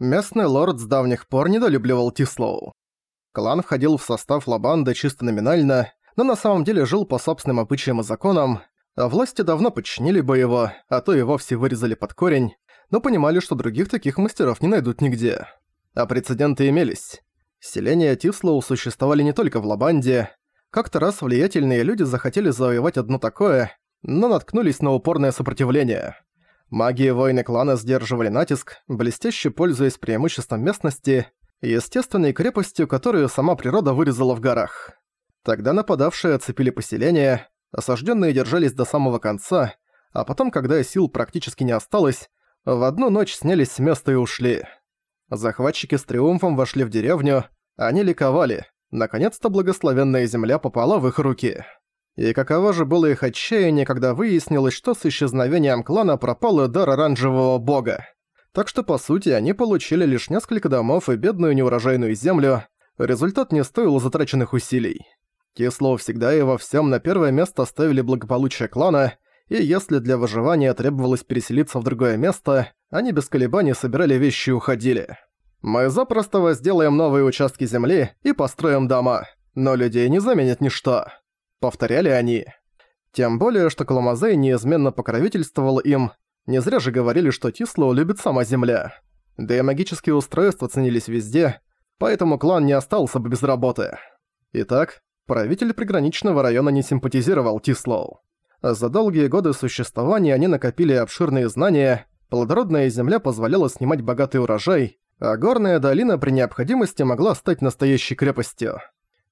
Местный лорд с давних пор недолюбливал Тислоу. Клан входил в состав Лабанды чисто номинально, но на самом деле жил по собственным обычаям и законам, а власти давно подчинили бы его, а то и вовсе вырезали под корень, но понимали, что других таких мастеров не найдут нигде. А прецеденты имелись. Селения Тислоу существовали не только в Лабанде. Как-то раз влиятельные люди захотели завоевать одно такое, но наткнулись на упорное сопротивление. Маги и воины клана сдерживали натиск, блестяще пользуясь преимуществом местности и естественной крепостью, которую сама природа вырезала в горах. Тогда нападавшие оцепили поселение, осажденные держались до самого конца, а потом, когда сил практически не осталось, в одну ночь снялись с места и ушли. Захватчики с триумфом вошли в деревню, они ликовали, наконец-то благословенная земля попала в их руки. И каково же было их отчаяние, когда выяснилось, что с исчезновением клана пропал и дар оранжевого бога. Так что, по сути, они получили лишь несколько домов и бедную неурожайную землю, результат не стоил затраченных усилий. Кислоу всегда и во всем на первое место ставили благополучие клана, и если для выживания требовалось переселиться в другое место, они без колебаний собирали вещи и уходили. «Мы запросто возделаем новые участки земли и построим дома, но людей не заменит ничто», — повторяли они. Тем более, что Каламазей неизменно покровительствовал им, не зря же говорили, что Тислоу любит сама земля. Да и магические устройства ценились везде, поэтому клан не остался бы без работы. Итак, правитель приграничного района не симпатизировал Тислоу. За долгие годы существования они накопили обширные знания, плодородная земля позволяла снимать богатый урожай, а горная долина при необходимости могла стать настоящей крепостью.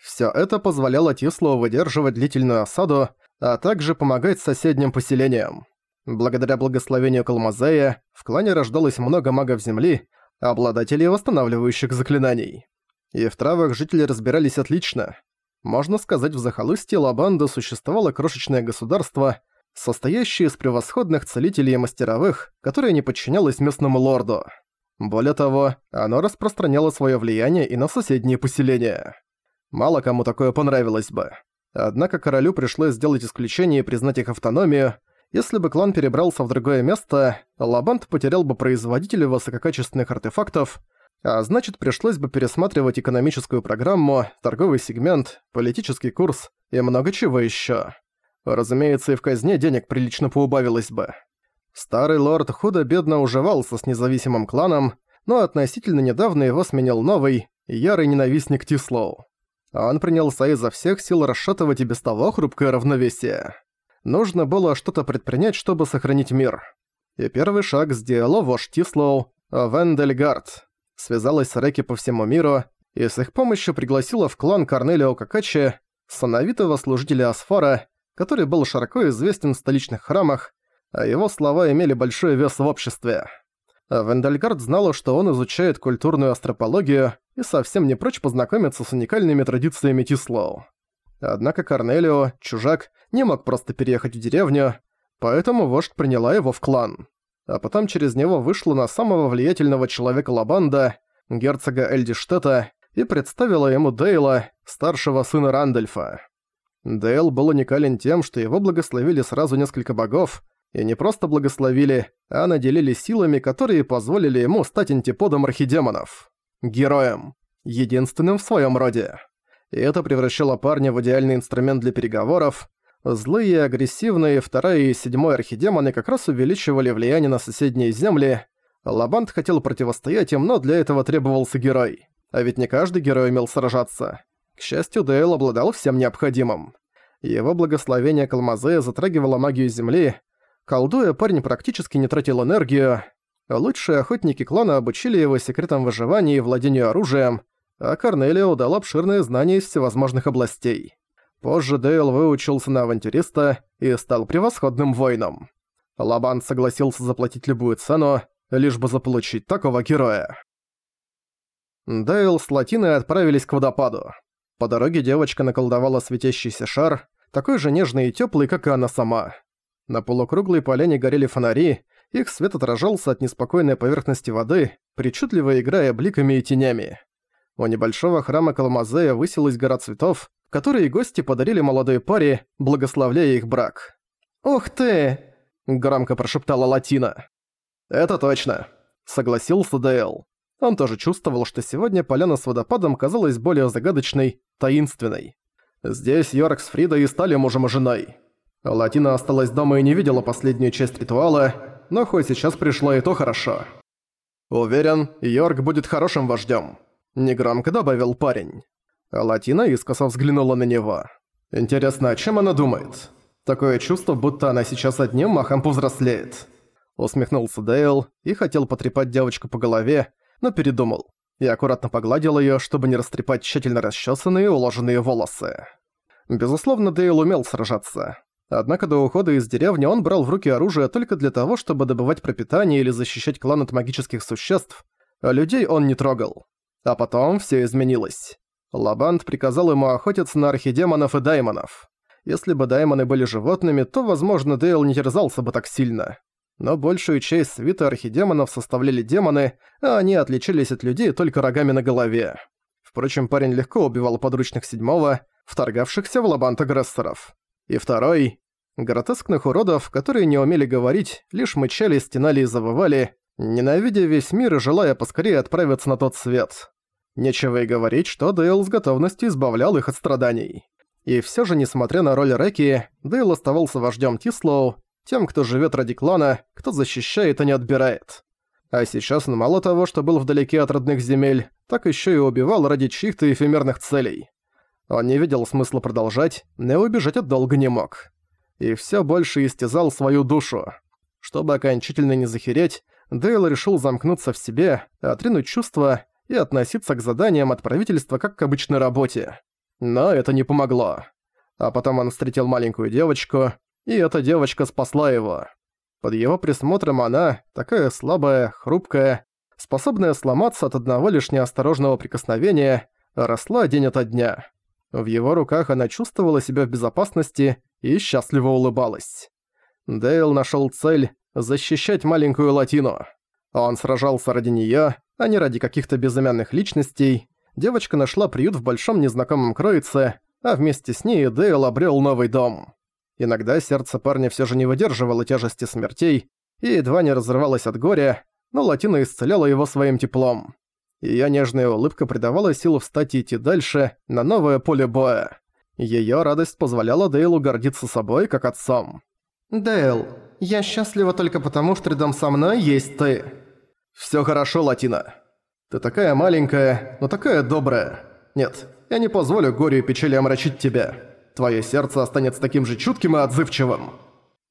Всё это позволяло Тислоу выдерживать длительную осаду, а также помогать соседним поселениям. Благодаря благословению Калмазея в клане рождалось много магов Земли, обладателей восстанавливающих заклинаний. И в травах жители разбирались отлично. Можно сказать, в захолустье Лабанда существовало крошечное государство, состоящее из превосходных целителей и мастеровых, которое не подчинялось местному лорду. Более того, оно распространяло свое влияние и на соседние поселения. Мало кому такое понравилось бы. Однако королю пришлось сделать исключение и признать их автономию. Если бы клан перебрался в другое место, Лабант потерял бы производителя высококачественных артефактов, а значит, пришлось бы пересматривать экономическую программу, торговый сегмент, политический курс и много чего ещё. Разумеется, и в казне денег прилично поубавилось бы. Старый лорд худо-бедно уживался с независимым кланом, но относительно недавно его сменил новый, ярый ненавистник Тислоу. Он принялся изо всех сил расшатывать и без того хрупкое равновесие. Нужно было что-то предпринять, чтобы сохранить мир. И первый шаг сделала вождь Тислоу, Вендельгард связалась с Реки по всему миру и с их помощью пригласила в клан Корнелио Какачи, сановитого служителя Асфара, который был широко известен в столичных храмах, а его слова имели большой вес в обществе. Вендельгард знала, что он изучает культурную астропологию и совсем не прочь познакомиться с уникальными традициями Тислоу. Однако Корнелио, чужак, не мог просто переехать в деревню, поэтому вождь приняла его в клан а потом через него вышла на самого влиятельного человека Лабанда, герцога Эльдиштета, и представила ему Дейла, старшего сына Рандольфа. Дейл был уникален тем, что его благословили сразу несколько богов, и не просто благословили, а наделили силами, которые позволили ему стать антиподом архидемонов. Героем. Единственным в своем роде. И это превращало парня в идеальный инструмент для переговоров, Злые агрессивные вторая и седьмой архидемоны как раз увеличивали влияние на соседние земли. Лабант хотел противостоять им, но для этого требовался герой. А ведь не каждый герой умел сражаться. К счастью, Дейл обладал всем необходимым. Его благословение Калмазея затрагивало магию Земли. Колдуя, парень практически не тратил энергию. Лучшие охотники клана обучили его секретам выживания и владению оружием, а Корнелио дал обширные знания из всевозможных областей. Позже Дейл выучился на авантюриста и стал превосходным воином. Лабан согласился заплатить любую цену, лишь бы заполучить такого героя. Дейл с Латиной отправились к водопаду. По дороге девочка наколдовала светящийся шар, такой же нежный и тёплый, как и она сама. На полукруглой поляне горели фонари, их свет отражался от неспокойной поверхности воды, причудливо играя бликами и тенями. У небольшого храма Калмазея высилась гора цветов, которые гости подарили молодой паре, благословляя их брак. «Ух ты!» – громко прошептала Латина. «Это точно», – согласился Дейл. Он тоже чувствовал, что сегодня поляна с водопадом казалась более загадочной, таинственной. Здесь Йорк с Фридой стали мужем и женой. Латина осталась дома и не видела последнюю часть ритуала, но хоть сейчас пришло и то хорошо. «Уверен, Йорк будет хорошим вождем», — негромко добавил парень. Латина искоса взглянула на него. «Интересно, о чем она думает? Такое чувство, будто она сейчас одним махом повзрослеет». Усмехнулся Дейл и хотел потрепать девочку по голове, но передумал. И аккуратно погладил её, чтобы не растрепать тщательно расчесанные уложенные волосы. Безусловно, Дейл умел сражаться. Однако до ухода из деревни он брал в руки оружие только для того, чтобы добывать пропитание или защищать клан от магических существ, а людей он не трогал. А потом всё изменилось. Лабант приказал ему охотиться на архидемонов и даймонов. Если бы даймоны были животными, то, возможно, Дейл не терзался бы так сильно но большую часть свита архидемонов составляли демоны, а они отличались от людей только рогами на голове. Впрочем, парень легко убивал подручных седьмого, вторгавшихся в лабант агрессоров. И второй — гротескных уродов, которые не умели говорить, лишь мычали, стенали и завывали, ненавидя весь мир и желая поскорее отправиться на тот свет. Нечего и говорить, что Дейл с готовностью избавлял их от страданий. И все же, несмотря на роль Реки, Дейл оставался вождем Тислоу, тем, кто живет ради клана, кто защищает, а не отбирает. А сейчас он мало того, что был вдалеке от родных земель, так еще и убивал ради чьих-то эфемерных целей. Он не видел смысла продолжать, но убежать от долга не мог. И все больше истязал свою душу. Чтобы окончательно не захереть, Дейл решил замкнуться в себе, отринуть чувства и относиться к заданиям от правительства как к обычной работе. Но это не помогло. А потом он встретил маленькую девочку, и эта девочка спасла его. Под его присмотром она, такая слабая, хрупкая, способная сломаться от одного лишь неосторожного прикосновения, росла день ото дня. В его руках она чувствовала себя в безопасности и счастливо улыбалась. Дейл нашел цель – защищать маленькую Латину. Он сражался ради нее, а не ради каких-то безымянных личностей. Девочка нашла приют в большом незнакомом кроице, а вместе с ней Дейл обрел новый дом. Иногда сердце парня все же не выдерживало тяжести смертей и едва не разрывалось от горя, но Латина исцеляла его своим теплом. Её нежная улыбка придавала силу встать и идти дальше, на новое поле боя. Её радость позволяла Дейлу гордиться собой, как отцом. «Дейл, я счастлива только потому, что рядом со мной есть ты». «Всё хорошо, Латина. Ты такая маленькая, но такая добрая. Нет, я не позволю горю и печали омрачить тебя твое сердце останется таким же чутким и отзывчивым.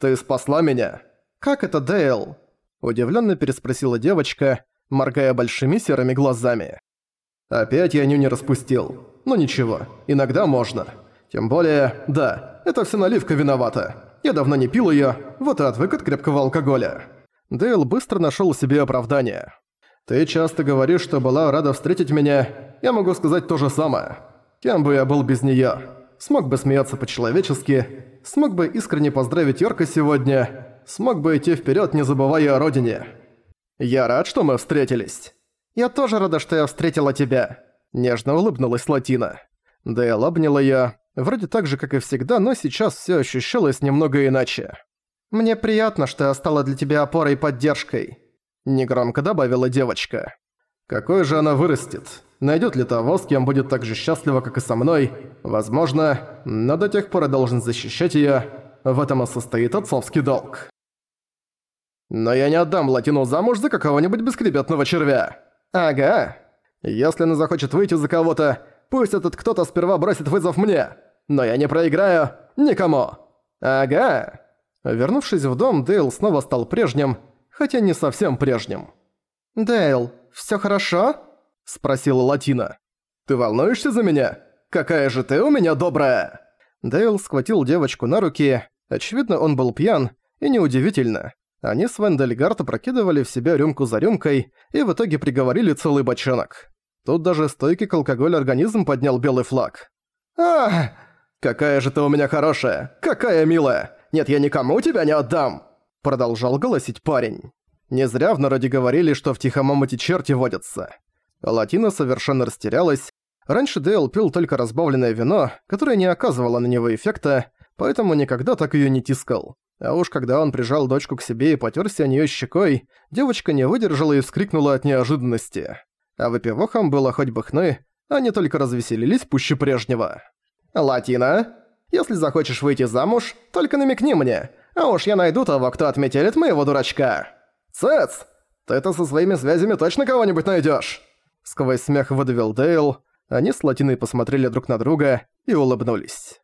Ты спасла меня. Как это, Дейл? Удивленно переспросила девочка, моргая большими серыми глазами. Опять я ню не распустил. Ну ничего, иногда можно. Тем более, да, это все наливка виновата. Я давно не пил ее, вот и отвык от крепкого алкоголя. Дейл быстро нашел себе оправдание. Ты часто говоришь, что была рада встретить меня. Я могу сказать то же самое. Кем бы я был без нее? смог бы смеяться по-человечески, смог бы искренне поздравить Йорка сегодня, смог бы идти вперед, не забывая о родине. Я рад, что мы встретились. Я тоже рада, что я встретила тебя. Нежно улыбнулась Латина. Дейл обнял её, вроде так же, как и всегда, но сейчас всё ощущалось немного иначе. «Мне приятно, что я стала для тебя опорой и поддержкой», – негромко добавила девочка. «Какой же она вырастет? Найдет ли того, с кем будет так же счастлива, как и со мной? Возможно, но до тех пор я должен защищать ее. В этом и состоит отцовский долг. Но я не отдам Латину замуж за какого-нибудь бескребетного червя. Ага. Если она захочет выйти за кого-то, пусть этот кто-то сперва бросит вызов мне. Но я не проиграю никому. Ага. Вернувшись в дом, Дейл снова стал прежним, хотя не совсем прежним. «Дейл, всё хорошо?» – спросила Латина. «Ты волнуешься за меня? Какая же ты у меня добрая!» Дейл схватил девочку на руки. Очевидно, он был пьян, и неудивительно. Они с Вендельгард опрокидывали в себя рюмку за рюмкой и в итоге приговорили целый бочонок. Тут даже стойкий к алкоголю организм поднял белый флаг. «Ах! Какая же ты у меня хорошая! Какая милая! Нет, я никому тебя не отдам!» Продолжал голосить парень. Не зря в народе говорили, что в тихом омуте черти водятся. Латина совершенно растерялась. Раньше Дейл пил только разбавленное вино, которое не оказывало на него эффекта, поэтому никогда так её не тискал. А уж когда он прижал дочку к себе и потёрся о неё щекой, девочка не выдержала и вскрикнула от неожиданности. А выпивохам было хоть бы хны, они только развеселились пуще прежнего. «Латина, если захочешь выйти замуж, только намекни мне, а уж я найду того, кто отметелит моего дурачка. Цец, ты-то со своими связями точно кого-нибудь найдёшь?» Сквозь смех выдавил Дейл, они с Латиной посмотрели друг на друга и улыбнулись.